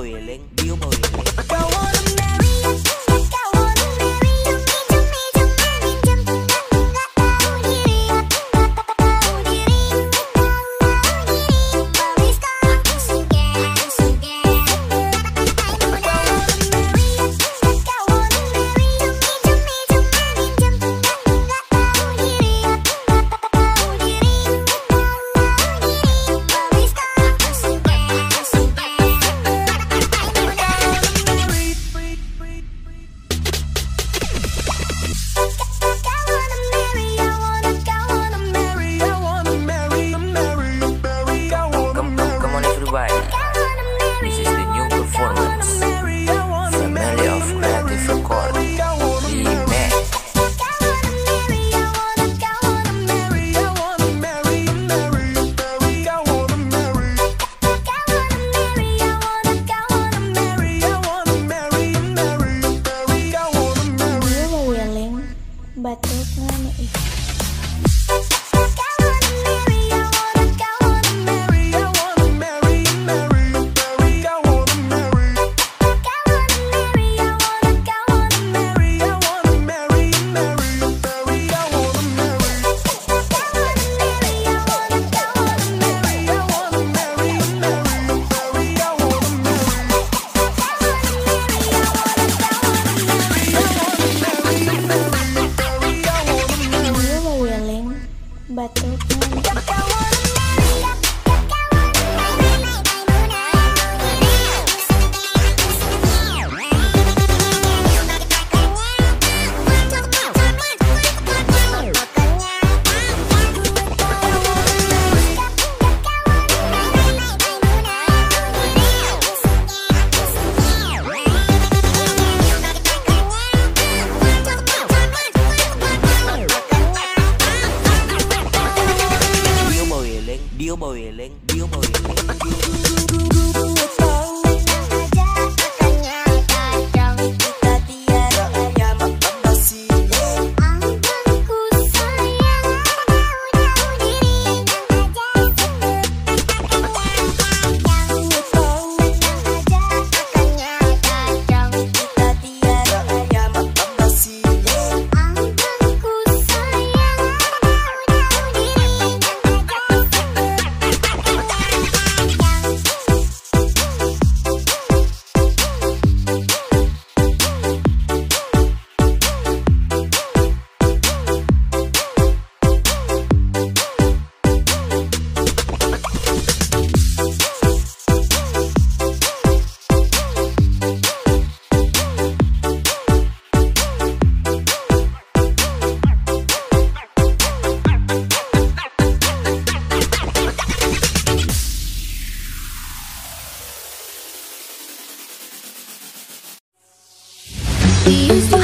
willing. Batuk nga na She used to